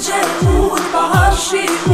وجه بود بهار شیر